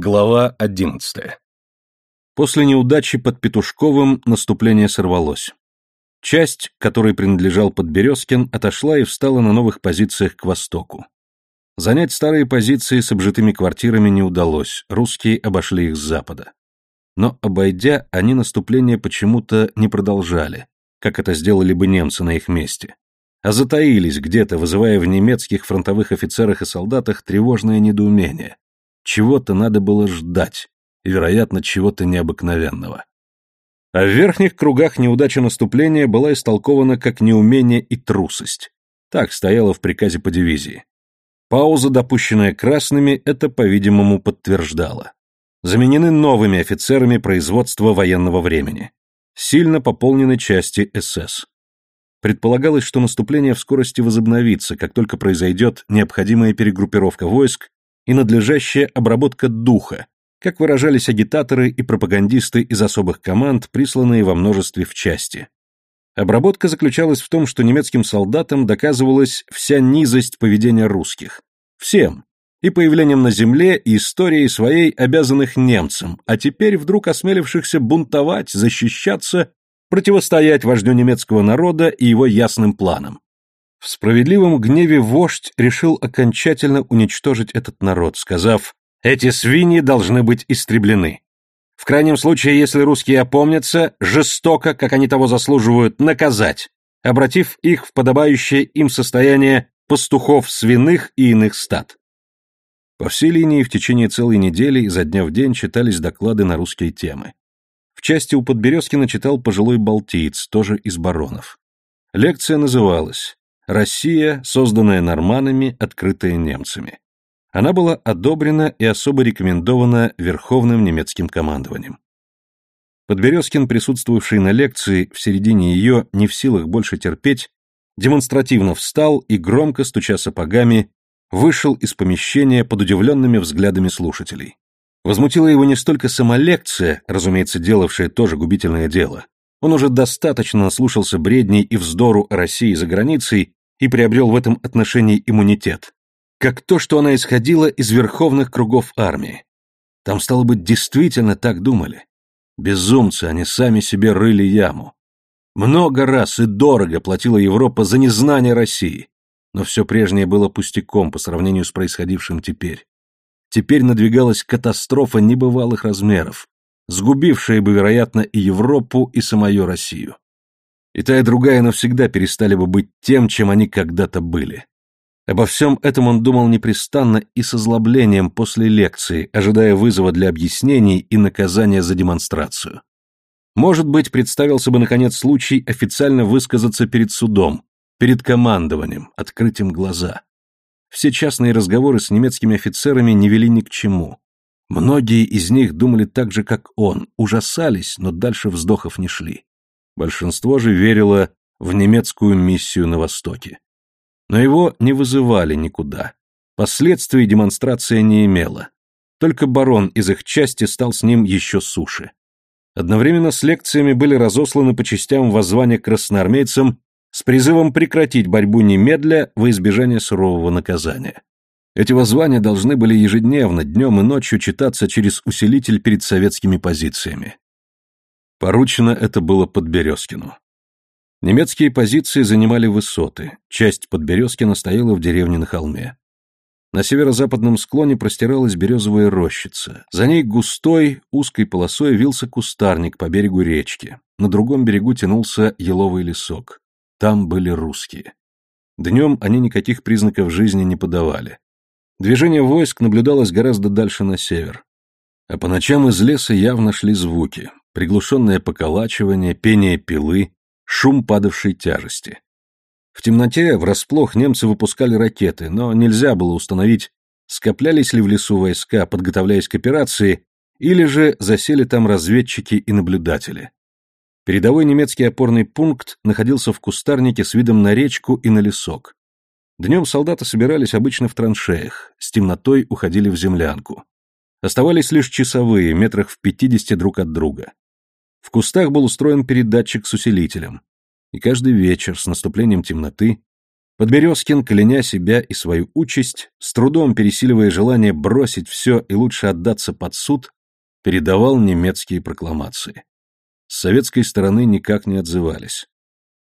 Глава 11. После неудачи под Петушковым наступление сорвалось. Часть, которой принадлежал Подберезкин, отошла и встала на новых позициях к востоку. Занять старые позиции с обжитыми квартирами не удалось, русские обошли их с запада. Но, обойдя, они наступление почему-то не продолжали, как это сделали бы немцы на их месте, а затаились где-то, вызывая в немецких фронтовых офицерах и солдатах тревожное недоумение чего-то надо было ждать, и, вероятно, чего-то необыкновенного. А в верхних кругах неудача наступления была истолкована как неумение и трусость. Так стояло в приказе по дивизии. Пауза, допущенная красными, это, по-видимому, подтверждала. Заменены новыми офицерами производства военного времени. Сильно пополнены части СС. Предполагалось, что наступление в скорости возобновится, как только произойдет необходимая перегруппировка войск и надлежащая обработка духа, как выражались агитаторы и пропагандисты из особых команд, присланные во множестве в части. Обработка заключалась в том, что немецким солдатам доказывалась вся низость поведения русских. Всем. И появлением на земле, и историей своей обязанных немцам, а теперь вдруг осмелившихся бунтовать, защищаться, противостоять вождю немецкого народа и его ясным планам. В справедливом гневе вождь решил окончательно уничтожить этот народ, сказав «Эти свиньи должны быть истреблены». В крайнем случае, если русские опомнятся, жестоко, как они того заслуживают, наказать, обратив их в подобающее им состояние пастухов свиных и иных стад. По всей линии в течение целой недели изо дня в день читались доклады на русские темы. В части у Подберезкина читал пожилой балтиец, тоже из баронов. Лекция называлась Россия, созданная норманами, открытая немцами. Она была одобрена и особо рекомендована Верховным немецким командованием. Подберезкин, присутствовавший на лекции, в середине ее, не в силах больше терпеть, демонстративно встал и, громко стуча сапогами, вышел из помещения под удивленными взглядами слушателей. Возмутила его не столько сама лекция, разумеется, делавшая тоже губительное дело. Он уже достаточно наслушался бредней и вздору России за границей, и приобрел в этом отношении иммунитет, как то, что она исходила из верховных кругов армии. Там, стало быть, действительно так думали. Безумцы, они сами себе рыли яму. Много раз и дорого платила Европа за незнание России, но все прежнее было пустяком по сравнению с происходившим теперь. Теперь надвигалась катастрофа небывалых размеров, сгубившая бы, вероятно, и Европу, и самую Россию и та и другая навсегда перестали бы быть тем, чем они когда-то были. Обо всем этом он думал непрестанно и с озлоблением после лекции, ожидая вызова для объяснений и наказания за демонстрацию. Может быть, представился бы, наконец, случай официально высказаться перед судом, перед командованием, открыть им глаза. Все частные разговоры с немецкими офицерами не вели ни к чему. Многие из них думали так же, как он, ужасались, но дальше вздохов не шли. Большинство же верило в немецкую миссию на Востоке. Но его не вызывали никуда. Последствий демонстрация не имела. Только барон из их части стал с ним еще суше. Одновременно с лекциями были разосланы по частям воззвания красноармейцам с призывом прекратить борьбу немедля во избежание сурового наказания. Эти воззвания должны были ежедневно, днем и ночью читаться через усилитель перед советскими позициями. Поручено это было Подберезкину. Немецкие позиции занимали высоты, часть Подберезкина стояла в деревне на холме. На северо-западном склоне простиралась березовая рощица. За ней густой, узкой полосой вился кустарник по берегу речки. На другом берегу тянулся еловый лесок. Там были русские. Днем они никаких признаков жизни не подавали. Движение войск наблюдалось гораздо дальше на север. А по ночам из леса явно шли звуки приглушенное поколачивание, пение пилы, шум падавшей тяжести. В темноте врасплох немцы выпускали ракеты, но нельзя было установить, скоплялись ли в лесу войска, подготовляясь к операции, или же засели там разведчики и наблюдатели. Передовой немецкий опорный пункт находился в кустарнике с видом на речку и на лесок. Днем солдаты собирались обычно в траншеях, с темнотой уходили в землянку. Оставались лишь часовые, метрах в пятидесяти друг от друга. В кустах был устроен передатчик с усилителем. И каждый вечер с наступлением темноты Подберезкин, кляня себя и свою участь, с трудом пересиливая желание бросить все и лучше отдаться под суд, передавал немецкие прокламации. С советской стороны никак не отзывались.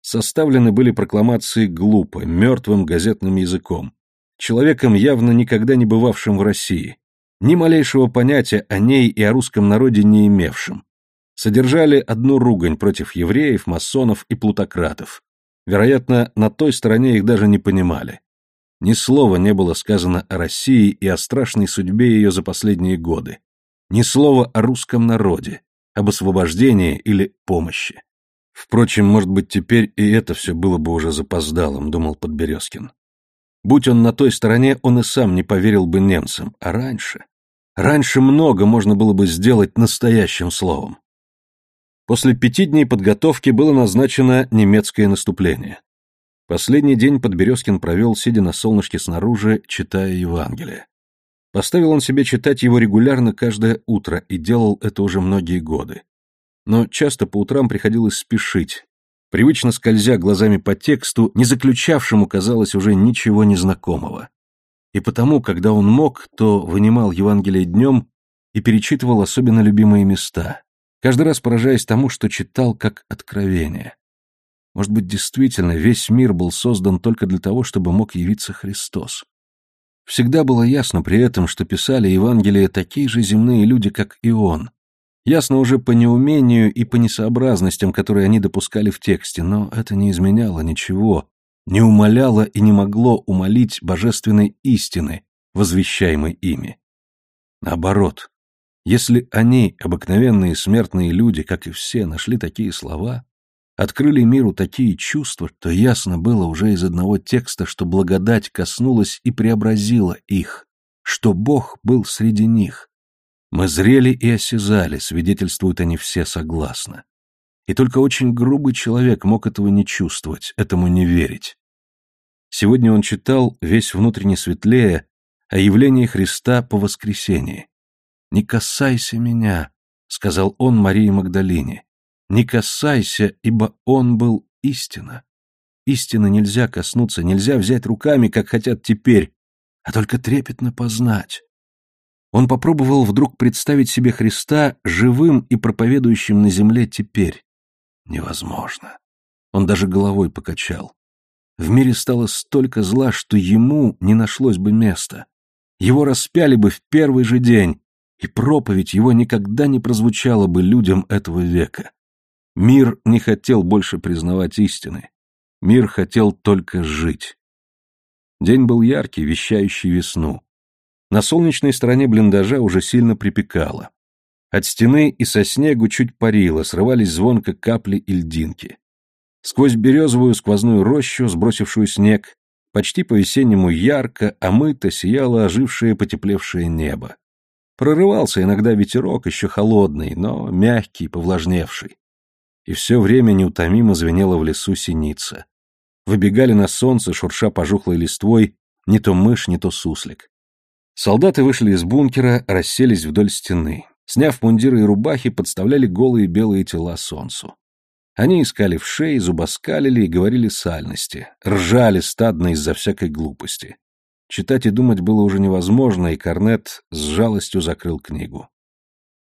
Составлены были прокламации глупо, мертвым газетным языком, человеком, явно никогда не бывавшим в России, ни малейшего понятия о ней и о русском народе не имевшим. Содержали одну ругань против евреев, масонов и плутократов. Вероятно, на той стороне их даже не понимали. Ни слова не было сказано о России и о страшной судьбе ее за последние годы. Ни слова о русском народе, об освобождении или помощи. Впрочем, может быть, теперь и это все было бы уже запоздалым, думал Подберезкин. Будь он на той стороне, он и сам не поверил бы немцам. А раньше? Раньше много можно было бы сделать настоящим словом. После пяти дней подготовки было назначено немецкое наступление. Последний день Подберезкин провел, сидя на солнышке снаружи, читая Евангелие. Поставил он себе читать его регулярно каждое утро и делал это уже многие годы. Но часто по утрам приходилось спешить, привычно скользя глазами по тексту, не заключавшему, казалось, уже ничего незнакомого. И потому, когда он мог, то вынимал Евангелие днем и перечитывал особенно любимые места, каждый раз поражаясь тому, что читал как откровение. Может быть, действительно, весь мир был создан только для того, чтобы мог явиться Христос. Всегда было ясно при этом, что писали Евангелие такие же земные люди, как и он, Ясно уже по неумению и по несообразностям, которые они допускали в тексте, но это не изменяло ничего, не умаляло и не могло умолить божественной истины, возвещаемой ими. Наоборот, если они, обыкновенные смертные люди, как и все, нашли такие слова, открыли миру такие чувства, то ясно было уже из одного текста, что благодать коснулась и преобразила их, что Бог был среди них, мы зрели и осязали, свидетельствуют они все согласно. И только очень грубый человек мог этого не чувствовать, этому не верить. Сегодня он читал, весь внутренне светлее, о явлении Христа по воскресении. «Не касайся меня», — сказал он Марии Магдалине. «Не касайся, ибо он был истина. Истины нельзя коснуться, нельзя взять руками, как хотят теперь, а только трепетно познать. Он попробовал вдруг представить себе Христа живым и проповедующим на земле теперь. Невозможно. Он даже головой покачал. В мире стало столько зла, что ему не нашлось бы места. Его распяли бы в первый же день, и проповедь его никогда не прозвучала бы людям этого века. Мир не хотел больше признавать истины. Мир хотел только жить. День был яркий, вещающий весну. На солнечной стороне блиндажа уже сильно припекало. От стены и со снегу чуть парило, срывались звонко капли и льдинки. Сквозь березовую сквозную рощу, сбросившую снег, почти по-весеннему ярко, омыто сияло ожившее потеплевшее небо. Прорывался иногда ветерок, еще холодный, но мягкий, повлажневший. И все время неутомимо звенела в лесу синица. Выбегали на солнце, шурша пожухлой листвой, не то мышь, не то суслик. Солдаты вышли из бункера, расселись вдоль стены. Сняв мундиры и рубахи, подставляли голые белые тела солнцу. Они искали в шее, зубоскалили и говорили сальности, ржали стадно из-за всякой глупости. Читать и думать было уже невозможно, и Корнет с жалостью закрыл книгу.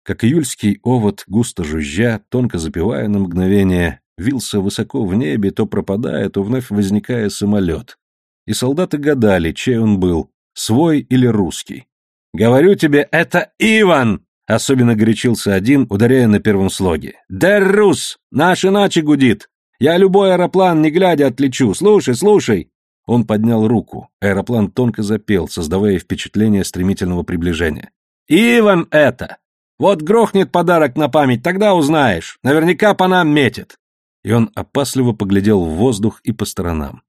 Как июльский овод, густо жужжа, тонко запевая на мгновение, вился высоко в небе, то пропадая, то вновь возникая самолет. И солдаты гадали, чей он был, свой или русский. «Говорю тебе, это Иван!» Особенно горячился один, ударяя на первом слоге. «Дер рус! Наш иначе гудит! Я любой аэроплан, не глядя, отлечу! Слушай, слушай!» Он поднял руку. Аэроплан тонко запел, создавая впечатление стремительного приближения. «Иван это! Вот грохнет подарок на память, тогда узнаешь. Наверняка по нам метит!» И он опасливо поглядел в воздух и по сторонам.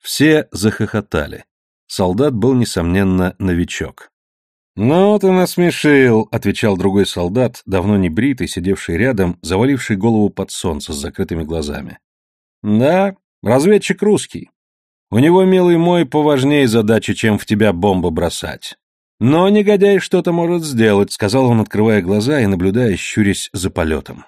Все захохотали. Солдат был, несомненно, новичок. «Ну, ты насмешил», — отвечал другой солдат, давно не бритый, сидевший рядом, заваливший голову под солнце с закрытыми глазами. «Да, разведчик русский. У него, милый мой, поважнее задачи, чем в тебя бомбы бросать. Но негодяй что-то может сделать», — сказал он, открывая глаза и наблюдая, щурясь за полетом.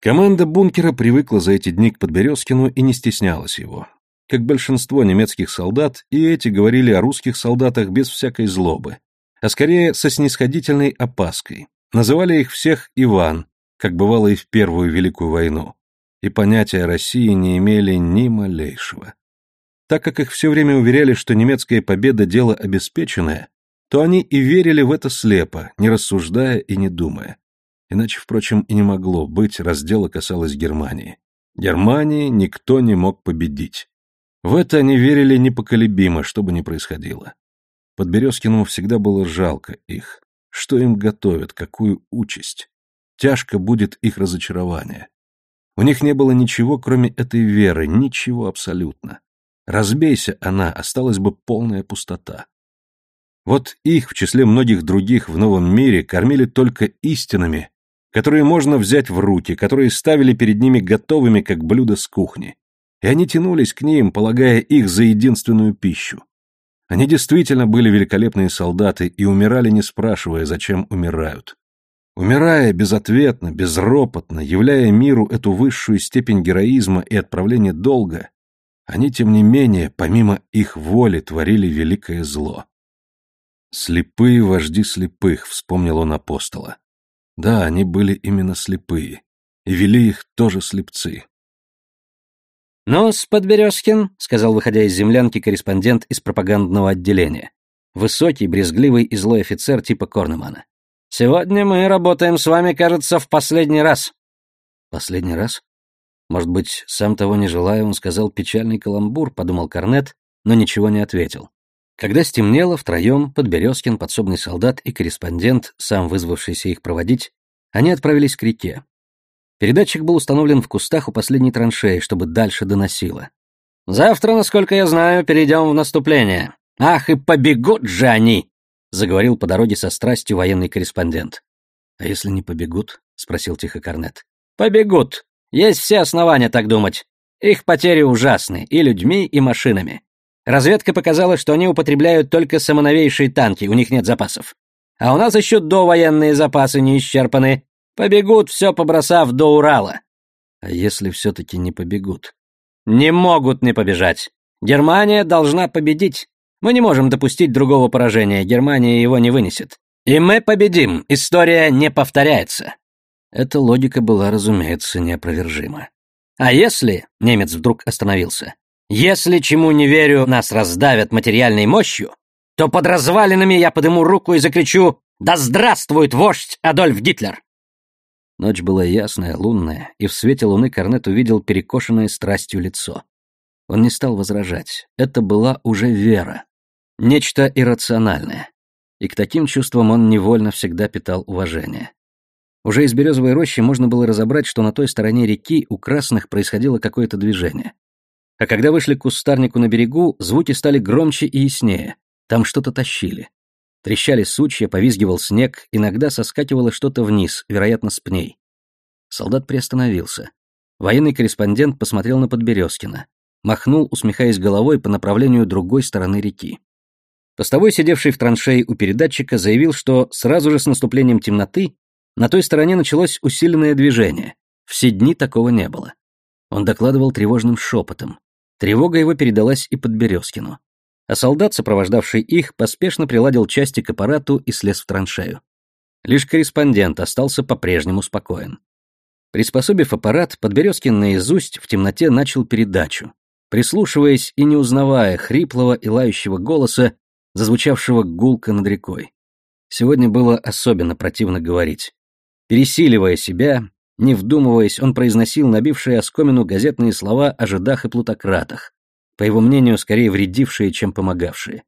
Команда бункера привыкла за эти дни к Подберезкину и не стеснялась его. Как большинство немецких солдат, и эти говорили о русских солдатах без всякой злобы, а скорее со снисходительной опаской. Называли их всех Иван, как бывало и в Первую Великую войну, и понятия России не имели ни малейшего. Так как их все время уверяли, что немецкая победа – дело обеспеченное, то они и верили в это слепо, не рассуждая и не думая. Иначе, впрочем, и не могло быть, раз дело касалось Германии. Германии никто не мог победить. В это они верили непоколебимо, что бы ни происходило. Подберезкину всегда было жалко их. Что им готовят, какую участь? Тяжко будет их разочарование. У них не было ничего, кроме этой веры, ничего абсолютно. Разбейся она, осталась бы полная пустота. Вот их, в числе многих других в новом мире, кормили только истинами, которые можно взять в руки, которые ставили перед ними готовыми, как блюдо с кухни. И они тянулись к ним, полагая их за единственную пищу. Они действительно были великолепные солдаты и умирали, не спрашивая, зачем умирают. Умирая безответно, безропотно, являя миру эту высшую степень героизма и отправления долга, они, тем не менее, помимо их воли, творили великое зло. «Слепые вожди слепых», — вспомнил он апостола. Да, они были именно слепые, и вели их тоже слепцы. «Ну-с, Подберезкин», — сказал, выходя из землянки, корреспондент из пропагандного отделения. Высокий, брезгливый и злой офицер типа Корнемана. «Сегодня мы работаем с вами, кажется, в последний раз». «Последний раз?» Может быть, сам того не желая, он сказал печальный каламбур, подумал Корнет, но ничего не ответил. Когда стемнело, втроем, Подберезкин, подсобный солдат и корреспондент, сам вызвавшийся их проводить, они отправились к реке. Передатчик был установлен в кустах у последней траншеи, чтобы дальше доносило. «Завтра, насколько я знаю, перейдем в наступление. Ах, и побегут же они!» — заговорил по дороге со страстью военный корреспондент. «А если не побегут?» — спросил тихо Корнет. «Побегут. Есть все основания так думать. Их потери ужасны, и людьми, и машинами. Разведка показала, что они употребляют только самоновейшие танки, у них нет запасов. А у нас еще довоенные запасы не исчерпаны. Побегут, все побросав до Урала. А если все-таки не побегут? Не могут не побежать. Германия должна победить. Мы не можем допустить другого поражения, Германия его не вынесет. И мы победим, история не повторяется. Эта логика была, разумеется, неопровержима. А если, немец вдруг остановился, если чему не верю, нас раздавят материальной мощью, то под развалинами я подыму руку и закричу «Да здравствует вождь Адольф Гитлер!» Ночь была ясная, лунная, и в свете луны Корнет увидел перекошенное страстью лицо. Он не стал возражать. Это была уже вера. Нечто иррациональное. И к таким чувствам он невольно всегда питал уважение. Уже из березовой рощи можно было разобрать, что на той стороне реки у красных происходило какое-то движение. А когда вышли к кустарнику на берегу, звуки стали громче и яснее. Там что-то тащили. Трещали сучья, повизгивал снег, иногда соскакивало что-то вниз, вероятно, с пней. Солдат приостановился. Военный корреспондент посмотрел на Подберезкина. Махнул, усмехаясь головой по направлению другой стороны реки. Постовой, сидевший в траншеи у передатчика, заявил, что сразу же с наступлением темноты на той стороне началось усиленное движение. Все дни такого не было. Он докладывал тревожным шепотом. Тревога его передалась и под Березкину. А солдат, сопровождавший их, поспешно приладил части к аппарату и слез в траншею. Лишь корреспондент остался по-прежнему спокоен. Приспособив аппарат, Подберезкин наизусть в темноте начал передачу, прислушиваясь и не узнавая хриплого и лающего голоса, зазвучавшего гулко над рекой. Сегодня было особенно противно говорить. Пересиливая себя, не вдумываясь, он произносил набившие оскомину газетные слова о жидах и плутократах, по его мнению, скорее вредившие, чем помогавшие.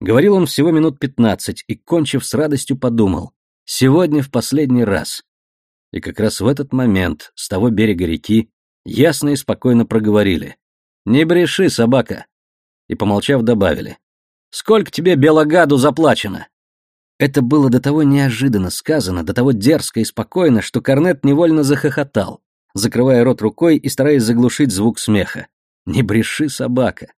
Говорил он всего минут пятнадцать и, кончив с радостью, подумал «Сегодня в последний раз». И как раз в этот момент с того берега реки ясно и спокойно проговорили «Не бреши, собака!» и, помолчав, добавили «Сколько тебе, Белогаду, заплачено?» Это было до того неожиданно сказано, до того дерзко и спокойно, что Корнет невольно захохотал, закрывая рот рукой и стараясь заглушить звук смеха. «Не бреши, собака!»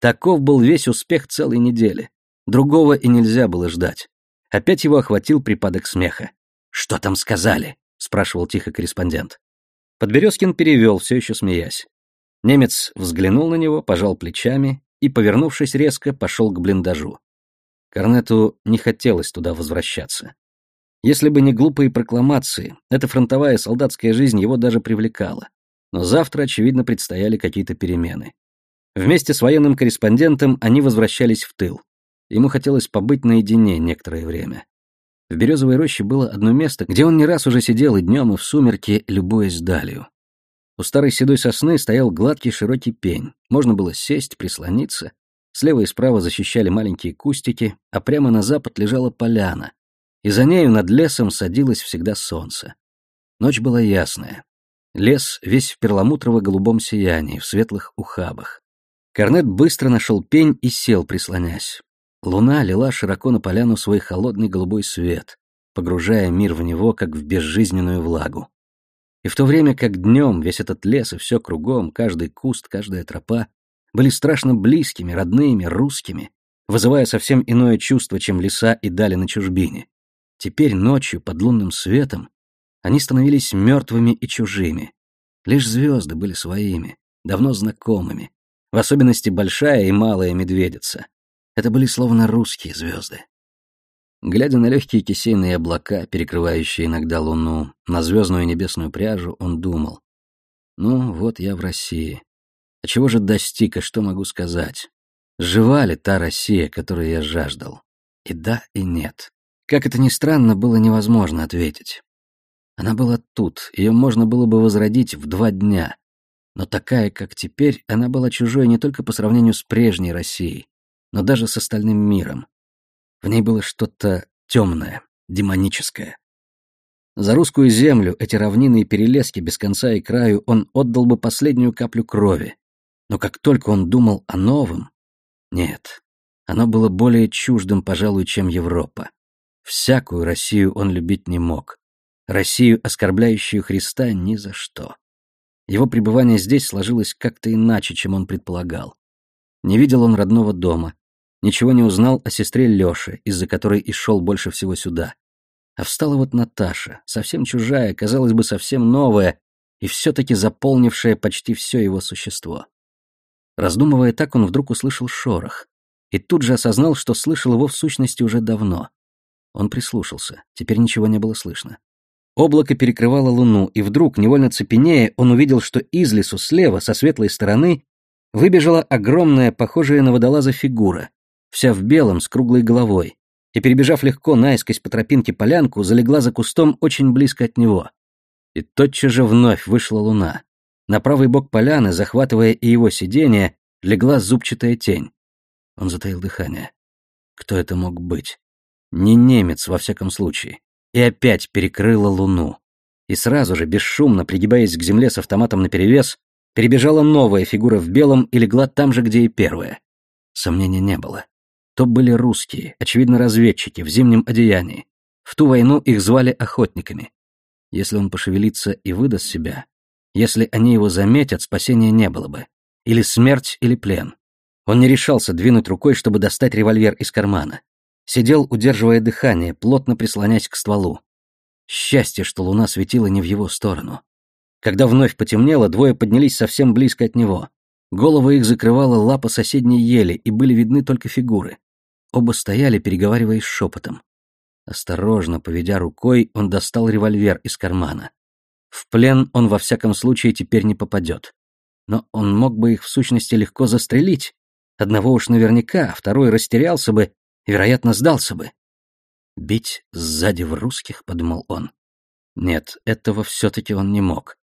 Таков был весь успех целой недели. Другого и нельзя было ждать. Опять его охватил припадок смеха. «Что там сказали?» — спрашивал тихо корреспондент. Подберезкин перевел, все еще смеясь. Немец взглянул на него, пожал плечами и, повернувшись резко, пошел к блиндажу. Корнету не хотелось туда возвращаться. Если бы не глупые прокламации, эта фронтовая солдатская жизнь его даже привлекала. Но завтра, очевидно, предстояли какие-то перемены. Вместе с военным корреспондентом они возвращались в тыл. Ему хотелось побыть наедине некоторое время. В Березовой роще было одно место, где он не раз уже сидел и днем, и в сумерки, любуясь далью. У старой седой сосны стоял гладкий широкий пень. Можно было сесть, прислониться. Слева и справа защищали маленькие кустики, а прямо на запад лежала поляна. И за нею над лесом садилось всегда солнце. Ночь была ясная. Лес весь в перламутрово-голубом сиянии, в светлых ухабах. Корнет быстро нашел пень и сел, прислонясь. Луна лила широко на поляну свой холодный голубой свет, погружая мир в него, как в безжизненную влагу. И в то время как днем весь этот лес и все кругом, каждый куст, каждая тропа, были страшно близкими, родными, русскими, вызывая совсем иное чувство, чем леса и дали на чужбине. Теперь ночью, под лунным светом, они становились мертвыми и чужими. Лишь звезды были своими, давно знакомыми, в особенности большая и малая медведица. Это были словно русские звезды. Глядя на легкие кисейные облака, перекрывающие иногда луну, на звездную небесную пряжу, он думал. «Ну, вот я в России. А чего же достиг, и что могу сказать? Жива ли та Россия, которую я жаждал? И да, и нет. Как это ни странно, было невозможно ответить. Она была тут, ее можно было бы возродить в два дня. Но такая, как теперь, она была чужой не только по сравнению с прежней Россией, но даже с остальным миром. В ней было что-то темное, демоническое. За русскую землю, эти равнины и перелески без конца и краю, он отдал бы последнюю каплю крови. Но как только он думал о новом... Нет, оно было более чуждым, пожалуй, чем Европа. Всякую Россию он любить не мог. Россию, оскорбляющую Христа, ни за что. Его пребывание здесь сложилось как-то иначе, чем он предполагал. Не видел он родного дома, Ничего не узнал о сестре Лёше, из-за которой и шел больше всего сюда. А встала вот Наташа, совсем чужая, казалось бы, совсем новая, и все-таки заполнившая почти все его существо. Раздумывая так, он вдруг услышал шорох. И тут же осознал, что слышал его в сущности уже давно. Он прислушался, теперь ничего не было слышно. Облако перекрывало луну, и вдруг, невольно цепенея, он увидел, что из лесу слева, со светлой стороны, выбежала огромная, похожая на водолаза фигура, вся в белом, с круглой головой, и, перебежав легко наискось по тропинке полянку, залегла за кустом очень близко от него. И тотчас же вновь вышла луна. На правый бок поляны, захватывая и его сиденье, легла зубчатая тень. Он затаил дыхание. Кто это мог быть? Не немец, во всяком случае. И опять перекрыла луну. И сразу же, бесшумно, пригибаясь к земле с автоматом наперевес, перебежала новая фигура в белом и легла там же, где и первая. Сомнений не было. То были русские, очевидно, разведчики в зимнем одеянии. В ту войну их звали охотниками. Если он пошевелится и выдаст себя, если они его заметят, спасения не было бы. Или смерть, или плен. Он не решался двинуть рукой, чтобы достать револьвер из кармана. Сидел, удерживая дыхание, плотно прислонясь к стволу. Счастье, что луна светила не в его сторону. Когда вновь потемнело, двое поднялись совсем близко от него. Голову их закрывала лапа соседней ели, и были видны только фигуры. Оба стояли, переговариваясь шепотом. Осторожно, поведя рукой, он достал револьвер из кармана. В плен он во всяком случае теперь не попадет. Но он мог бы их в сущности легко застрелить. Одного уж наверняка, а второй растерялся бы вероятно, сдался бы. «Бить сзади в русских?» — подумал он. Нет, этого все-таки он не мог.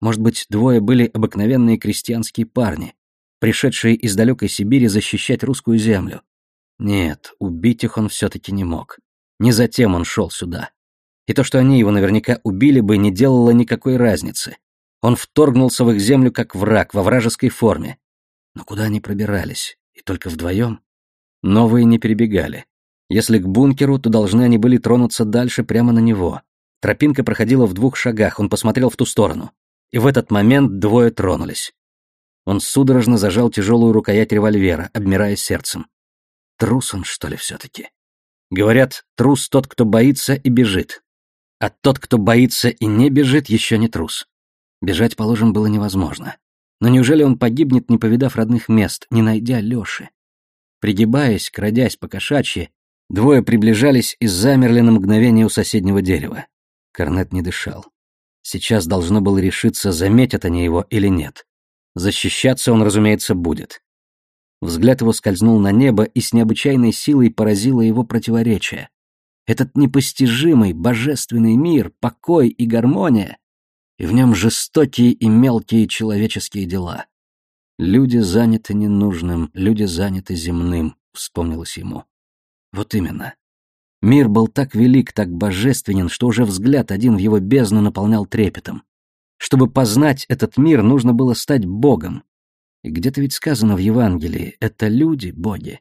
Может быть, двое были обыкновенные крестьянские парни, пришедшие из далекой Сибири защищать русскую землю. Нет, убить их он все-таки не мог. Не затем он шел сюда. И то, что они его наверняка убили бы, не делало никакой разницы. Он вторгнулся в их землю как враг, во вражеской форме. Но куда они пробирались? И только вдвоем? Новые не перебегали. Если к бункеру, то должны они были тронуться дальше прямо на него. Тропинка проходила в двух шагах, он посмотрел в ту сторону и в этот момент двое тронулись. Он судорожно зажал тяжелую рукоять револьвера, обмирая сердцем. Трус он, что ли, все-таки? Говорят, трус тот, кто боится и бежит. А тот, кто боится и не бежит, еще не трус. Бежать, положим, было невозможно. Но неужели он погибнет, не повидав родных мест, не найдя Лёши? Пригибаясь, крадясь по кошачьи, двое приближались и замерли на мгновение у соседнего дерева. Корнет не дышал. Сейчас должно было решиться, заметят они его или нет. Защищаться он, разумеется, будет. Взгляд его скользнул на небо, и с необычайной силой поразило его противоречие. Этот непостижимый, божественный мир, покой и гармония, и в нем жестокие и мелкие человеческие дела. Люди заняты ненужным, люди заняты земным, вспомнилось ему. Вот именно. Мир был так велик, так божественен, что уже взгляд один в его бездну наполнял трепетом. Чтобы познать этот мир, нужно было стать Богом. И где-то ведь сказано в Евангелии, это люди, боги.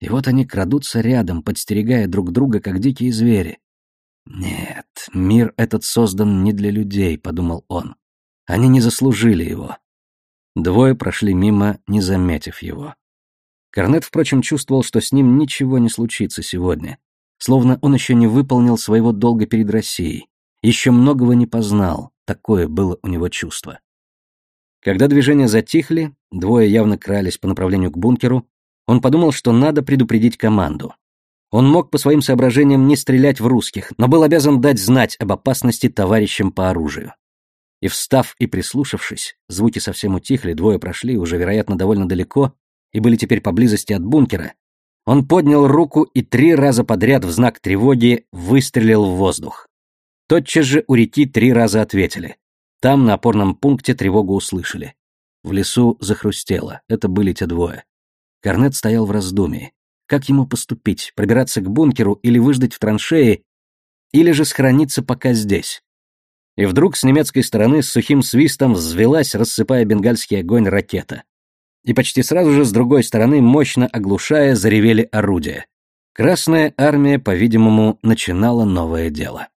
И вот они крадутся рядом, подстерегая друг друга, как дикие звери. Нет, мир этот создан не для людей, подумал он. Они не заслужили его. Двое прошли мимо, не заметив его. Корнет, впрочем, чувствовал, что с ним ничего не случится сегодня словно он еще не выполнил своего долга перед Россией, еще многого не познал, такое было у него чувство. Когда движения затихли, двое явно крались по направлению к бункеру, он подумал, что надо предупредить команду. Он мог по своим соображениям не стрелять в русских, но был обязан дать знать об опасности товарищам по оружию. И встав и прислушавшись, звуки совсем утихли, двое прошли, уже, вероятно, довольно далеко, и были теперь поблизости от бункера, он поднял руку и три раза подряд в знак тревоги выстрелил в воздух. Тотчас же у реки три раза ответили. Там, на опорном пункте, тревогу услышали. В лесу захрустело. Это были те двое. Корнет стоял в раздумии. Как ему поступить? Пробираться к бункеру или выждать в траншее, или же схорониться пока здесь? И вдруг с немецкой стороны с сухим свистом взвелась, рассыпая бенгальский огонь, ракета и почти сразу же с другой стороны, мощно оглушая, заревели орудия. Красная армия, по-видимому, начинала новое дело.